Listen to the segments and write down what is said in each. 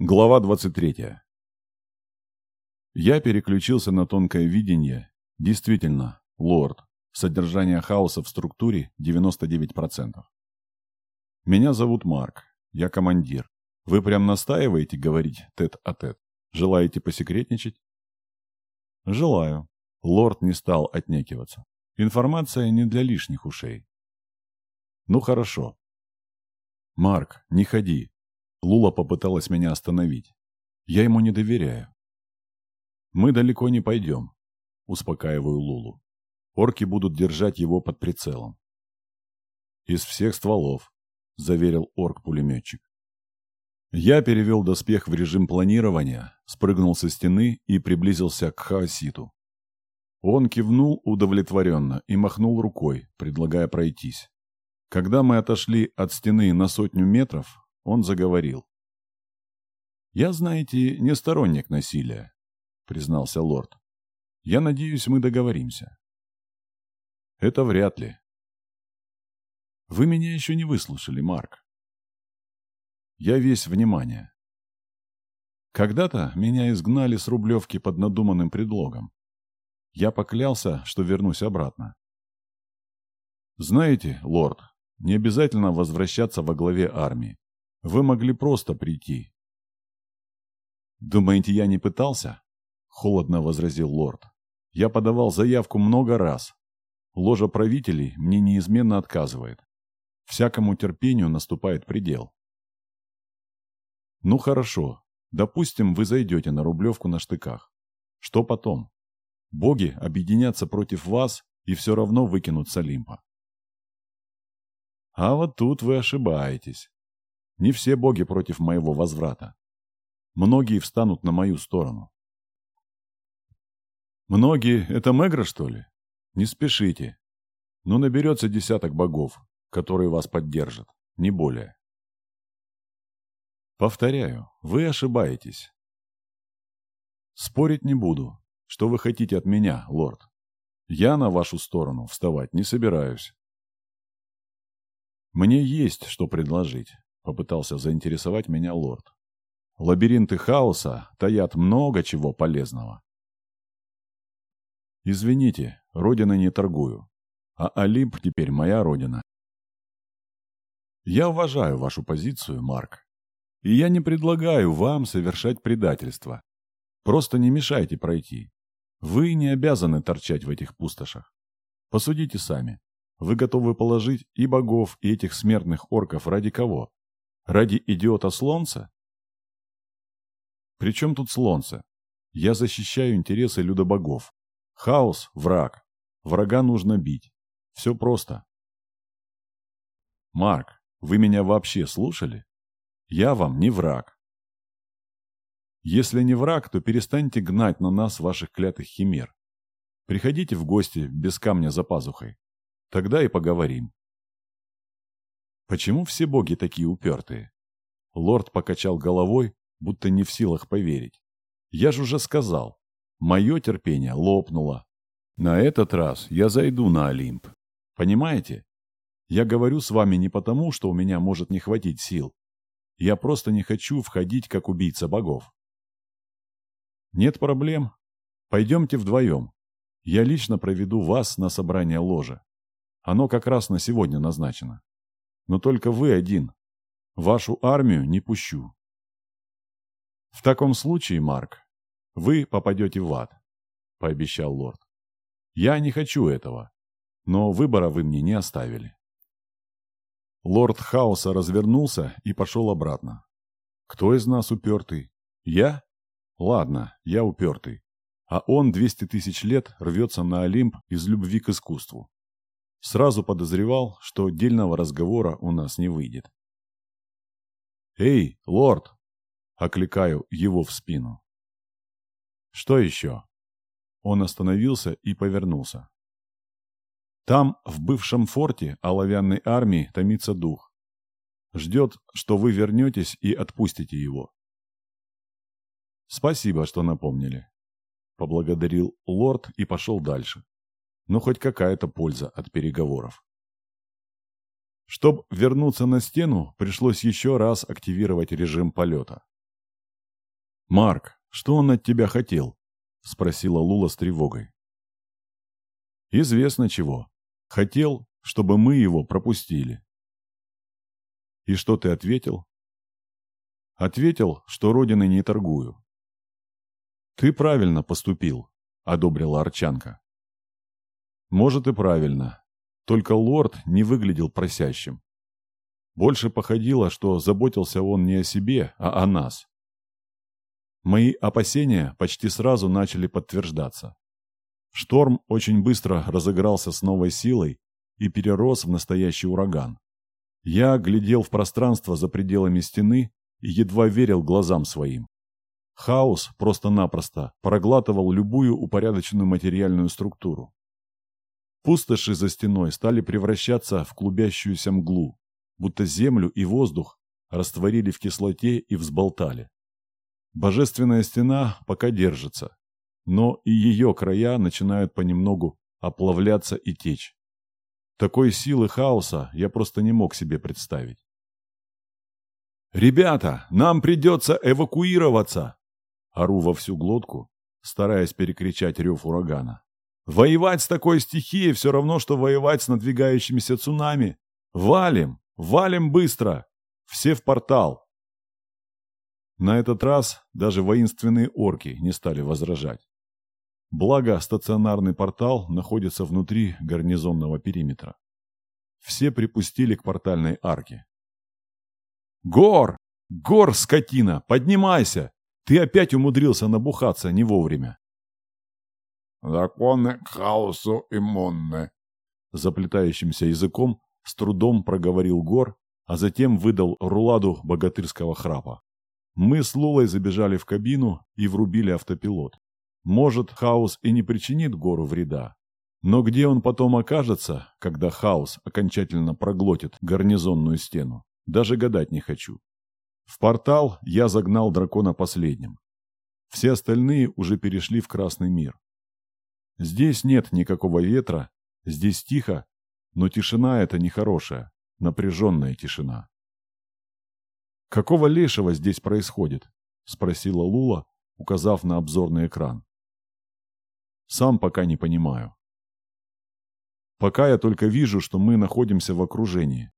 Глава 23. Я переключился на тонкое видение. Действительно, лорд. Содержание хаоса в структуре 99%. Меня зовут Марк. Я командир. Вы прям настаиваете говорить тет-а-тет? -тет? Желаете посекретничать? Желаю. Лорд не стал отнекиваться. Информация не для лишних ушей. Ну хорошо. Марк, не ходи. Лула попыталась меня остановить. Я ему не доверяю. Мы далеко не пойдем, успокаиваю Лулу. Орки будут держать его под прицелом. Из всех стволов, заверил орк-пулеметчик. Я перевел доспех в режим планирования, спрыгнул со стены и приблизился к Хаоситу. Он кивнул удовлетворенно и махнул рукой, предлагая пройтись. Когда мы отошли от стены на сотню метров, он заговорил. «Я, знаете, не сторонник насилия», — признался лорд. «Я надеюсь, мы договоримся». «Это вряд ли». «Вы меня еще не выслушали, Марк». «Я весь внимание». Когда-то меня изгнали с Рублевки под надуманным предлогом. Я поклялся, что вернусь обратно. Знаете, лорд, не обязательно возвращаться во главе армии. Вы могли просто прийти. Думаете, я не пытался? Холодно возразил лорд. Я подавал заявку много раз. Ложа правителей мне неизменно отказывает. Всякому терпению наступает предел. Ну хорошо, допустим, вы зайдете на Рублевку на штыках. Что потом? Боги объединятся против вас и все равно выкинут с Олимпа. А вот тут вы ошибаетесь. Не все боги против моего возврата. Многие встанут на мою сторону. Многие — это Мегра, что ли? Не спешите. Но наберется десяток богов, которые вас поддержат, не более. Повторяю, вы ошибаетесь. Спорить не буду. Что вы хотите от меня, лорд? Я на вашу сторону вставать не собираюсь. Мне есть что предложить. Попытался заинтересовать меня лорд. Лабиринты хаоса таят много чего полезного. Извините, родина не торгую. А Олимп теперь моя родина. Я уважаю вашу позицию, Марк. И я не предлагаю вам совершать предательство. Просто не мешайте пройти. Вы не обязаны торчать в этих пустошах. Посудите сами. Вы готовы положить и богов, и этих смертных орков ради кого? Ради идиота Слонца? Причем тут Слонце? Я защищаю интересы людобогов. Хаос – враг. Врага нужно бить. Все просто. Марк, вы меня вообще слушали? Я вам не враг. Если не враг, то перестаньте гнать на нас ваших клятых химер. Приходите в гости без камня за пазухой. Тогда и поговорим. Почему все боги такие упертые? Лорд покачал головой, будто не в силах поверить. Я же уже сказал, мое терпение лопнуло. На этот раз я зайду на Олимп. Понимаете? Я говорю с вами не потому, что у меня может не хватить сил. Я просто не хочу входить как убийца богов. Нет проблем. Пойдемте вдвоем. Я лично проведу вас на собрание ложа. Оно как раз на сегодня назначено. Но только вы один. Вашу армию не пущу. В таком случае, Марк, вы попадете в ад, пообещал лорд. Я не хочу этого, но выбора вы мне не оставили. Лорд Хаоса развернулся и пошел обратно. Кто из нас упертый? Я? Ладно, я упертый. А он 200 тысяч лет рвется на Олимп из любви к искусству. Сразу подозревал, что отдельного разговора у нас не выйдет. «Эй, лорд!» — окликаю его в спину. «Что еще?» Он остановился и повернулся. Там, в бывшем форте оловянной армии, томится дух. Ждет, что вы вернетесь и отпустите его. Спасибо, что напомнили. Поблагодарил лорд и пошел дальше но хоть какая-то польза от переговоров. Чтобы вернуться на стену, пришлось еще раз активировать режим полета. «Марк, что он от тебя хотел?» – спросила Лула с тревогой. «Известно чего. Хотел, чтобы мы его пропустили». «И что ты ответил?» «Ответил, что родиной не торгую». «Ты правильно поступил», – одобрила Арчанка. «Может и правильно. Только лорд не выглядел просящим. Больше походило, что заботился он не о себе, а о нас. Мои опасения почти сразу начали подтверждаться. Шторм очень быстро разыгрался с новой силой и перерос в настоящий ураган. Я глядел в пространство за пределами стены и едва верил глазам своим. Хаос просто-напросто проглатывал любую упорядоченную материальную структуру. Пустоши за стеной стали превращаться в клубящуюся мглу, будто землю и воздух растворили в кислоте и взболтали. Божественная стена пока держится, но и ее края начинают понемногу оплавляться и течь. Такой силы хаоса я просто не мог себе представить. «Ребята, нам придется эвакуироваться!» Ору во всю глотку, стараясь перекричать рев урагана. «Воевать с такой стихией все равно, что воевать с надвигающимися цунами. Валим! Валим быстро! Все в портал!» На этот раз даже воинственные орки не стали возражать. Благо, стационарный портал находится внутри гарнизонного периметра. Все припустили к портальной арке. «Гор! Гор, скотина! Поднимайся! Ты опять умудрился набухаться не вовремя!» «Законы к хаосу иммунны!» Заплетающимся языком с трудом проговорил Гор, а затем выдал руладу богатырского храпа. Мы с Лулой забежали в кабину и врубили автопилот. Может, хаос и не причинит Гору вреда. Но где он потом окажется, когда хаос окончательно проглотит гарнизонную стену, даже гадать не хочу. В портал я загнал дракона последним. Все остальные уже перешли в Красный мир. Здесь нет никакого ветра, здесь тихо но тишина эта нехорошая, напряженная тишина. «Какого лешего здесь происходит?» – спросила Лула, указав на обзорный экран. «Сам пока не понимаю. Пока я только вижу, что мы находимся в окружении.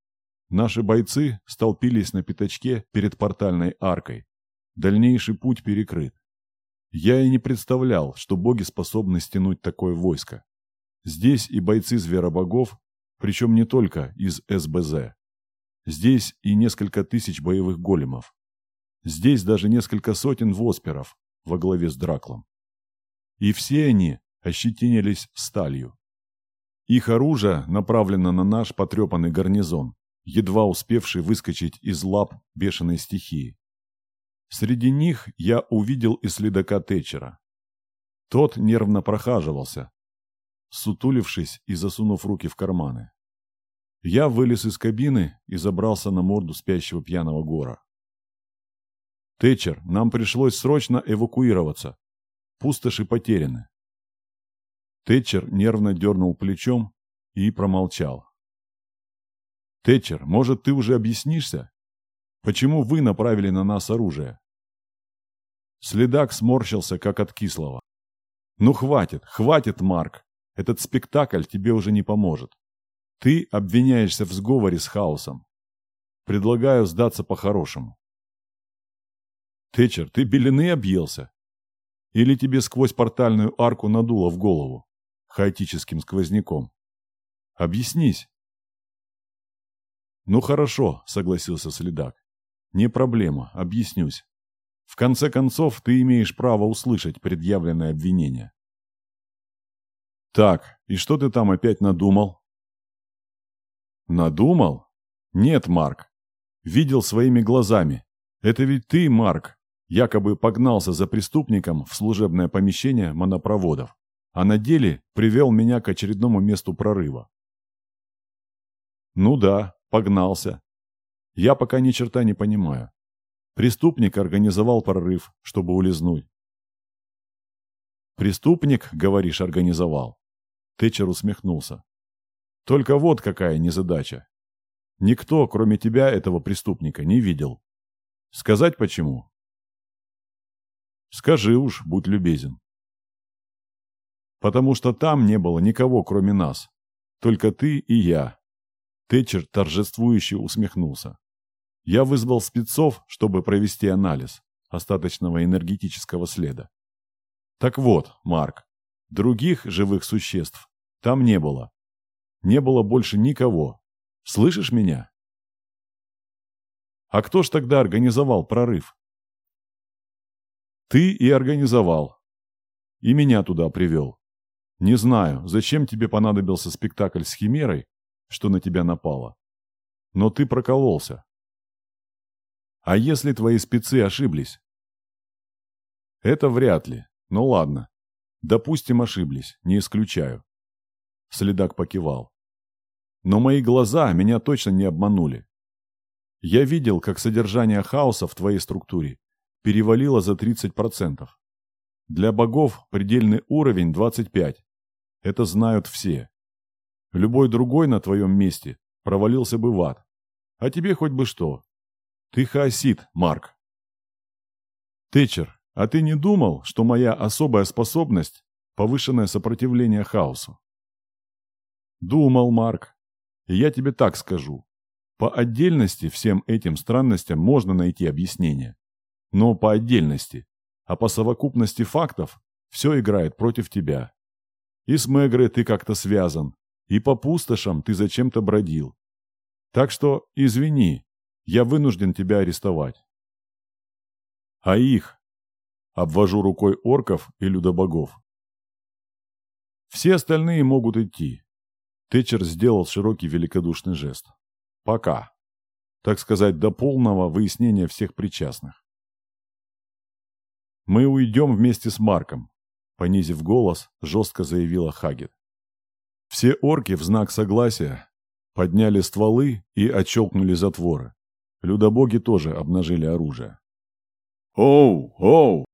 Наши бойцы столпились на пятачке перед портальной аркой. Дальнейший путь перекрыт. Я и не представлял, что боги способны стянуть такое войско. Здесь и бойцы зверобогов, причем не только из СБЗ. Здесь и несколько тысяч боевых големов. Здесь даже несколько сотен восперов во главе с Драклом. И все они ощетинились сталью. Их оружие направлено на наш потрепанный гарнизон, едва успевший выскочить из лап бешеной стихии. Среди них я увидел и следака Тэтчера. Тот нервно прохаживался, сутулившись и засунув руки в карманы. Я вылез из кабины и забрался на морду спящего пьяного гора. «Тэтчер, нам пришлось срочно эвакуироваться. Пустоши потеряны». Тэтчер нервно дернул плечом и промолчал. «Тэтчер, может, ты уже объяснишься? Почему вы направили на нас оружие?» Следак сморщился, как от кислого. «Ну хватит, хватит, Марк. Этот спектакль тебе уже не поможет. Ты обвиняешься в сговоре с хаосом. Предлагаю сдаться по-хорошему. Тэтчер, ты белины объелся? Или тебе сквозь портальную арку надуло в голову? Хаотическим сквозняком. Объяснись. Ну хорошо, согласился следак. Не проблема, объяснюсь. В конце концов, ты имеешь право услышать предъявленное обвинение. «Так, и что ты там опять надумал?» «Надумал? Нет, Марк. Видел своими глазами. Это ведь ты, Марк, якобы погнался за преступником в служебное помещение монопроводов, а на деле привел меня к очередному месту прорыва». «Ну да, погнался. Я пока ни черта не понимаю. Преступник организовал прорыв, чтобы улизнуть. Преступник, говоришь, организовал. Тэтчер усмехнулся. «Только вот какая незадача. Никто, кроме тебя, этого преступника не видел. Сказать почему?» Скажи уж, будь любезен. Потому что там не было никого, кроме нас. Только ты и я. Тэтчер торжествующе усмехнулся. Я вызвал спецов, чтобы провести анализ остаточного энергетического следа. Так вот, Марк, других живых существ там не было. Не было больше никого. Слышишь меня? А кто ж тогда организовал прорыв? Ты и организовал. И меня туда привел. Не знаю, зачем тебе понадобился спектакль с Химерой, что на тебя напало. Но ты прокололся. А если твои спецы ошиблись? Это вряд ли. Ну ладно. Допустим, ошиблись. Не исключаю. Следак покивал. Но мои глаза меня точно не обманули. Я видел, как содержание хаоса в твоей структуре перевалило за 30%. Для богов предельный уровень 25. Это знают все. Любой другой на твоем месте провалился бы в ад. А тебе хоть бы что. Ты хаосит, Марк. Тэтчер, а ты не думал, что моя особая способность – повышенное сопротивление хаосу? Думал, Марк. И я тебе так скажу. По отдельности всем этим странностям можно найти объяснение. Но по отдельности. А по совокупности фактов все играет против тебя. И с Мегрой ты как-то связан, и по пустошам ты зачем-то бродил. Так что, извини, я вынужден тебя арестовать. А их? Обвожу рукой орков и людобогов. Все остальные могут идти. Тэтчер сделал широкий великодушный жест. Пока. Так сказать, до полного выяснения всех причастных. Мы уйдем вместе с Марком, понизив голос, жестко заявила Хагет. Все орки в знак согласия подняли стволы и отщелкнули затворы. Людобоги тоже обнажили оружие. «Оу! Оу!»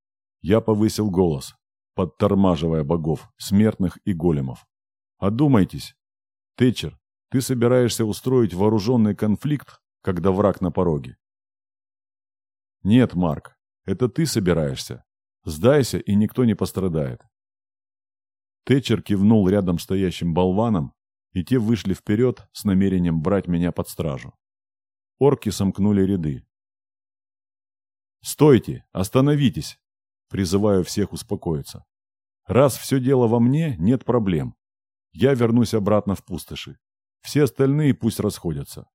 Я повысил голос, подтормаживая богов, смертных и големов. «Одумайтесь! Тэтчер, ты собираешься устроить вооруженный конфликт, когда враг на пороге?» «Нет, Марк, это ты собираешься. Сдайся, и никто не пострадает. Тэтчер кивнул рядом стоящим болванам, и те вышли вперед с намерением брать меня под стражу. Орки сомкнули ряды. «Стойте! Остановитесь!» Призываю всех успокоиться. «Раз все дело во мне, нет проблем. Я вернусь обратно в пустоши. Все остальные пусть расходятся.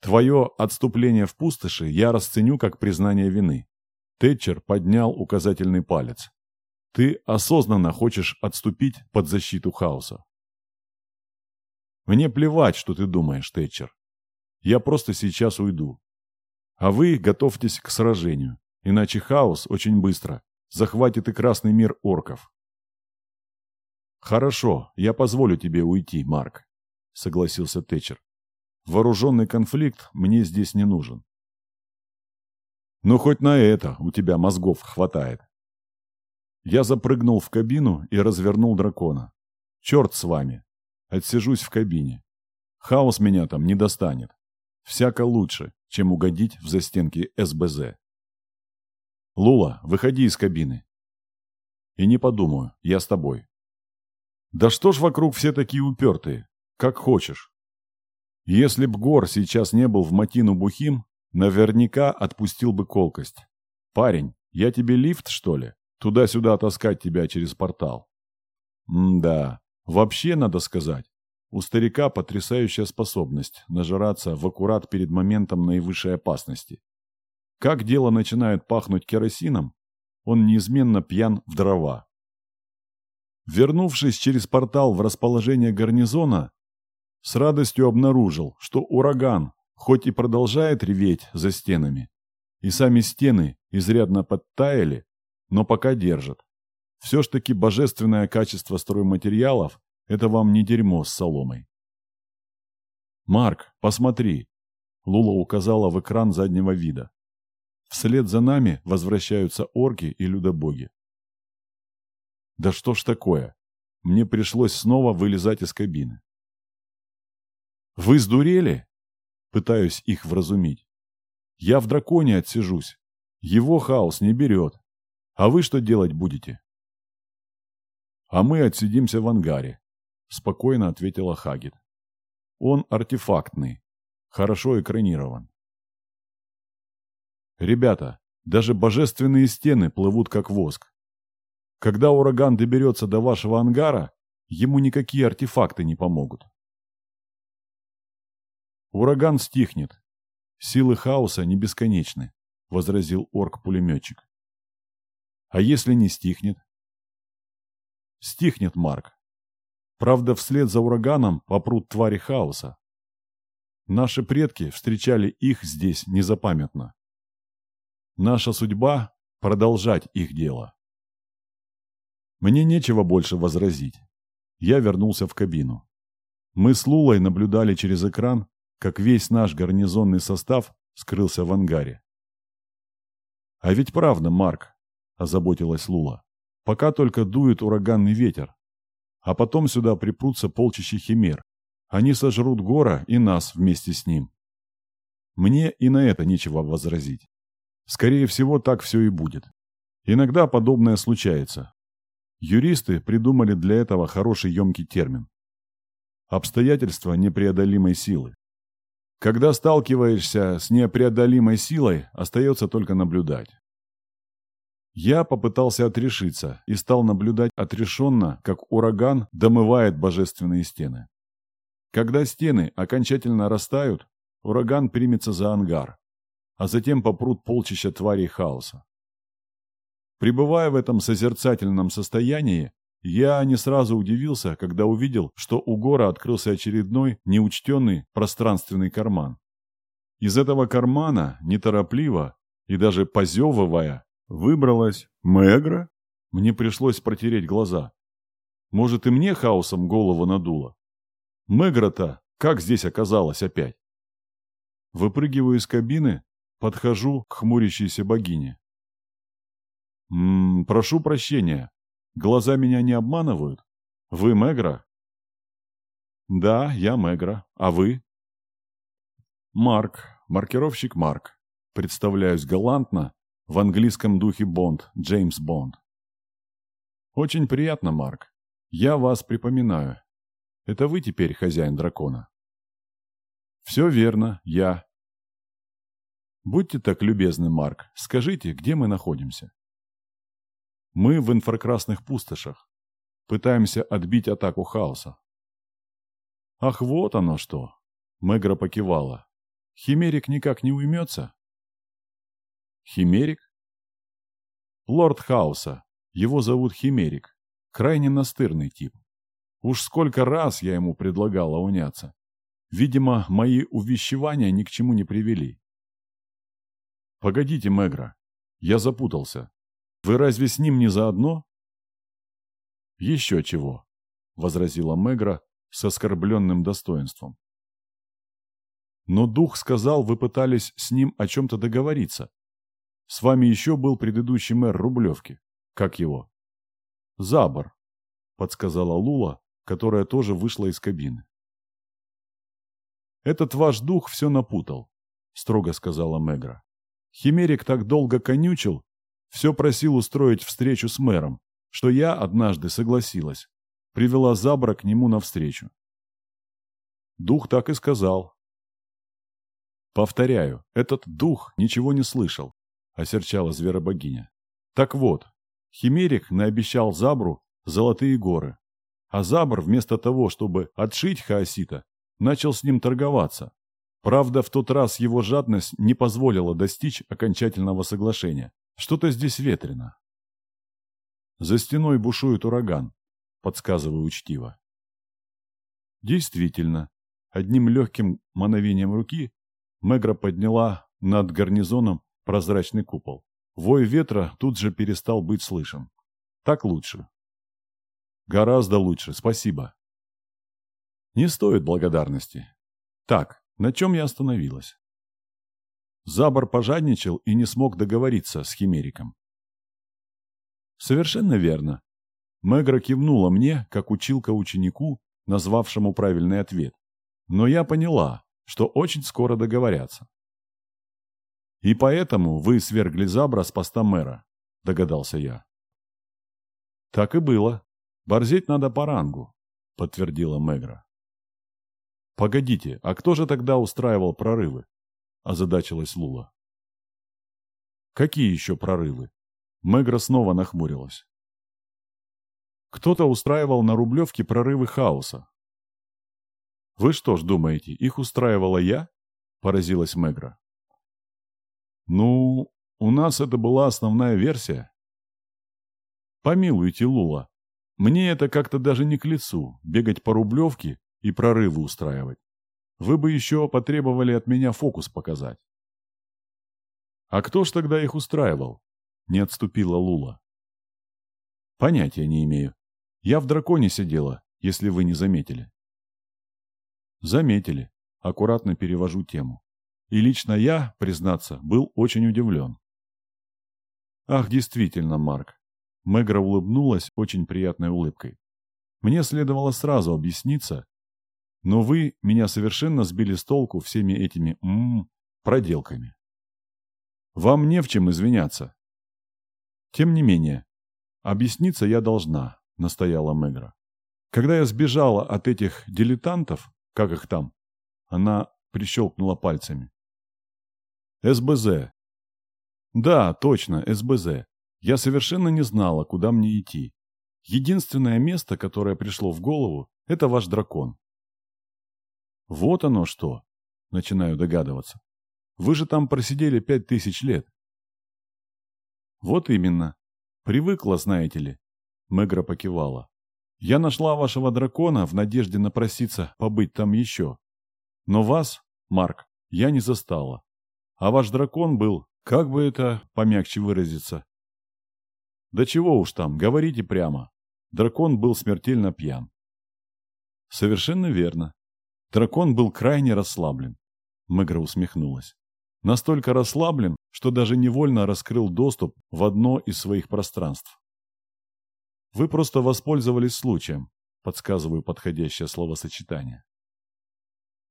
Твое отступление в пустоши я расценю как признание вины. Тэтчер поднял указательный палец. Ты осознанно хочешь отступить под защиту хаоса. Мне плевать, что ты думаешь, Тэтчер. Я просто сейчас уйду. А вы готовьтесь к сражению, иначе хаос очень быстро захватит и красный мир орков. Хорошо, я позволю тебе уйти, Марк, согласился Тэтчер. Вооруженный конфликт мне здесь не нужен. Но хоть на это у тебя мозгов хватает. Я запрыгнул в кабину и развернул дракона. Черт с вами. Отсижусь в кабине. Хаос меня там не достанет. Всяко лучше, чем угодить в застенки СБЗ. Лула, выходи из кабины. И не подумаю, я с тобой. Да что ж вокруг все такие упертые? Как хочешь. Если б Гор сейчас не был в Матину бухим, Наверняка отпустил бы колкость. «Парень, я тебе лифт, что ли? Туда-сюда таскать тебя через портал?» М-да, вообще надо сказать. У старика потрясающая способность нажираться в аккурат перед моментом наивысшей опасности. Как дело начинает пахнуть керосином, он неизменно пьян в дрова. Вернувшись через портал в расположение гарнизона, с радостью обнаружил, что ураган, хоть и продолжает реветь за стенами, и сами стены изрядно подтаяли, но пока держат. Все ж таки божественное качество стройматериалов – это вам не дерьмо с соломой. «Марк, посмотри!» – Лула указала в экран заднего вида. Вслед за нами возвращаются орки и людобоги. Да что ж такое? Мне пришлось снова вылезать из кабины. «Вы сдурели?» Пытаюсь их вразумить. Я в драконе отсижусь. Его хаос не берет. А вы что делать будете? А мы отсидимся в ангаре, спокойно ответила Хагит. Он артефактный, хорошо экранирован. Ребята, даже божественные стены плывут как воск. Когда ураган доберется до вашего ангара, ему никакие артефакты не помогут. Ураган стихнет. Силы хаоса не бесконечны, возразил орк-пулеметчик. А если не стихнет? Стихнет, Марк. Правда, вслед за ураганом попрут твари хаоса. Наши предки встречали их здесь незапамятно. Наша судьба – продолжать их дело. Мне нечего больше возразить. Я вернулся в кабину. Мы с Лулой наблюдали через экран, как весь наш гарнизонный состав скрылся в ангаре. «А ведь правда, Марк», – озаботилась Лула, – «пока только дует ураганный ветер, а потом сюда припрутся полчища химер. Они сожрут Гора и нас вместе с ним. Мне и на это нечего возразить. Скорее всего, так все и будет. Иногда подобное случается. Юристы придумали для этого хороший емкий термин. Обстоятельства непреодолимой силы. Когда сталкиваешься с непреодолимой силой, остается только наблюдать. Я попытался отрешиться и стал наблюдать отрешенно, как ураган домывает божественные стены. Когда стены окончательно растают, ураган примется за ангар, а затем попрут полчища тварей хаоса. Пребывая в этом созерцательном состоянии, я не сразу удивился, когда увидел, что у Гора открылся очередной неучтенный пространственный карман. Из этого кармана, неторопливо и даже позевывая, выбралась Мегра. Мне пришлось протереть глаза. Может, и мне хаосом голову надуло? Мегра-то как здесь оказалась опять? Выпрыгиваю из кабины, Подхожу к хмурящейся богине. «М -м, прошу прощения. Глаза меня не обманывают? Вы Мегра?» «Да, я Мегра. А вы?» «Марк. Маркировщик Марк. Представляюсь галантно, в английском духе Бонд, Джеймс Бонд. Очень приятно, Марк. Я вас припоминаю. Это вы теперь хозяин дракона?» «Все верно, я. Будьте так любезны, Марк, скажите, где мы находимся? Мы в инфракрасных пустошах. Пытаемся отбить атаку хаоса. Ах, вот оно что! Мегра покивала. Химерик никак не уймется? Химерик? Лорд Хаоса. Его зовут Химерик. Крайне настырный тип. Уж сколько раз я ему предлагала уняться. Видимо, мои увещевания ни к чему не привели. «Погодите, Мегра, я запутался. Вы разве с ним не заодно?» «Еще чего», — возразила Мегра с оскорбленным достоинством. «Но дух сказал, вы пытались с ним о чем-то договориться. С вами еще был предыдущий мэр Рублевки. Как его?» «Забор», — подсказала Лула, которая тоже вышла из кабины. «Этот ваш дух все напутал», — строго сказала Мегра. Химерик так долго конючил, все просил устроить встречу с мэром, что я однажды согласилась. Привела Забра к нему навстречу. Дух так и сказал. Повторяю, этот дух ничего не слышал, осерчала зверобогиня. Так вот, Химерик наобещал Забру золотые горы, а Забр вместо того, чтобы отшить Хаосита, начал с ним торговаться. Правда, в тот раз его жадность не позволила достичь окончательного соглашения. Что-то здесь ветрено. За стеной бушует ураган, подсказываю учтиво. Действительно, одним легким мановением руки Мегра подняла над гарнизоном прозрачный купол. Вой ветра тут же перестал быть слышен. Так лучше. Гораздо лучше, спасибо. Не стоит благодарности. Так, на чем я остановилась? Забор пожадничал и не смог договориться с Химериком. Совершенно верно. Мегра кивнула мне, как училка ученику, назвавшему правильный ответ. Но я поняла, что очень скоро договорятся. И поэтому вы свергли Забра с поста мэра, догадался я. Так и было. Борзеть надо по рангу, подтвердила Мегра. Погодите, а кто же тогда устраивал прорывы? озадачилась Лула. Какие еще прорывы? Мегра снова нахмурилась. Кто-то устраивал на Рублевке прорывы хаоса. «Вы что ж думаете, их устраивала я?» – поразилась Мегра. «Ну, у нас это была основная версия». «Помилуйте, Лула, мне это как-то даже не к лицу, бегать по Рублевке и прорывы устраивать. Вы бы еще потребовали от меня фокус показать». «А кто ж тогда их устраивал?» – не отступила Лула. «Понятия не имею. Я в драконе сидела, если вы не заметили. Заметили. Аккуратно перевожу тему. И лично я, признаться, был очень удивлен. Ах, действительно, Марк. Мегра улыбнулась очень приятной улыбкой. Мне следовало сразу объясниться, но вы меня совершенно сбили с толку всеми этими м, -м проделками. Вам не в чем извиняться. Тем не менее, объясниться я должна настояла Мегра. Когда я сбежала от этих дилетантов, как их там, она прищелкнула пальцами. СБЗ. Да, точно, СБЗ. Я совершенно не знала, куда мне идти. Единственное место, которое пришло в голову, это ваш дракон. Вот оно что, начинаю догадываться. Вы же там просидели пять тысяч лет. Вот именно. Привыкла, знаете ли, Мегра покивала. «Я нашла вашего дракона в надежде напроситься побыть там еще. Но вас, Марк, я не застала. А ваш дракон был, как бы это помягче выразиться?» «Да чего уж там, говорите прямо. Дракон был смертельно пьян». «Совершенно верно. Дракон был крайне расслаблен». Мегра усмехнулась. Настолько расслаблен, что даже невольно раскрыл доступ в одно из своих пространств. Вы просто воспользовались случаем, подсказываю подходящее словосочетание.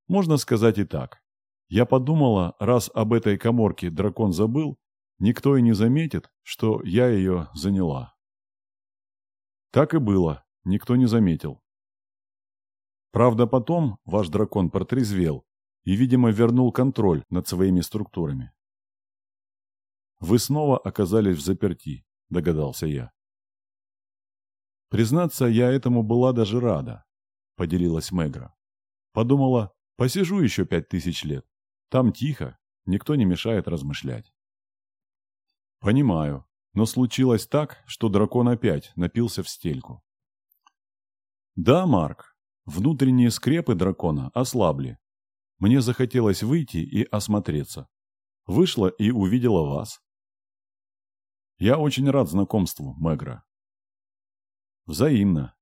Можно сказать и так. Я подумала, раз об этой коморке дракон забыл, никто и не заметит, что я ее заняла. Так и было, никто не заметил. Правда, потом ваш дракон протрезвел и, видимо, вернул контроль над своими структурами. Вы снова оказались в заперти, догадался я. Признаться, я этому была даже рада, поделилась Мегра. Подумала, посижу еще пять тысяч лет. Там тихо, никто не мешает размышлять. Понимаю, но случилось так, что дракон опять напился в стельку. Да, Марк, внутренние скрепы дракона ослабли. Мне захотелось выйти и осмотреться. Вышла и увидела вас. Я очень рад знакомству, Мегра. Взаимно.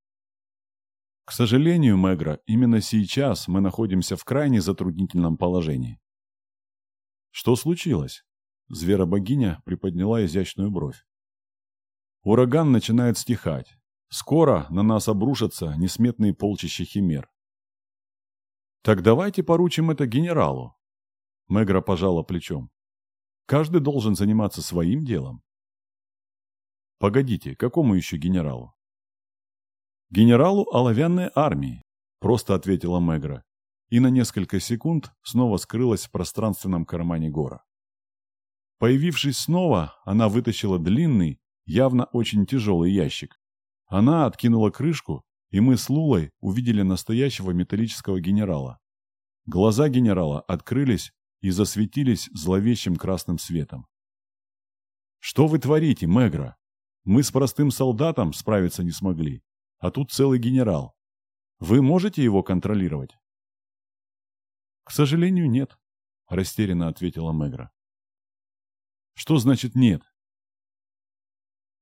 К сожалению, Мегра, именно сейчас мы находимся в крайне затруднительном положении. Что случилось? Зверобогиня приподняла изящную бровь. Ураган начинает стихать. Скоро на нас обрушатся несметные полчища химер. Так давайте поручим это генералу. Мегра пожала плечом. Каждый должен заниматься своим делом. Погодите, какому еще генералу? «Генералу оловянной армии», – просто ответила Мегра, и на несколько секунд снова скрылась в пространственном кармане гора. Появившись снова, она вытащила длинный, явно очень тяжелый ящик. Она откинула крышку, и мы с Лулой увидели настоящего металлического генерала. Глаза генерала открылись и засветились зловещим красным светом. «Что вы творите, Мегра? Мы с простым солдатом справиться не смогли а тут целый генерал. Вы можете его контролировать? К сожалению, нет, растерянно ответила Мегра. Что значит нет?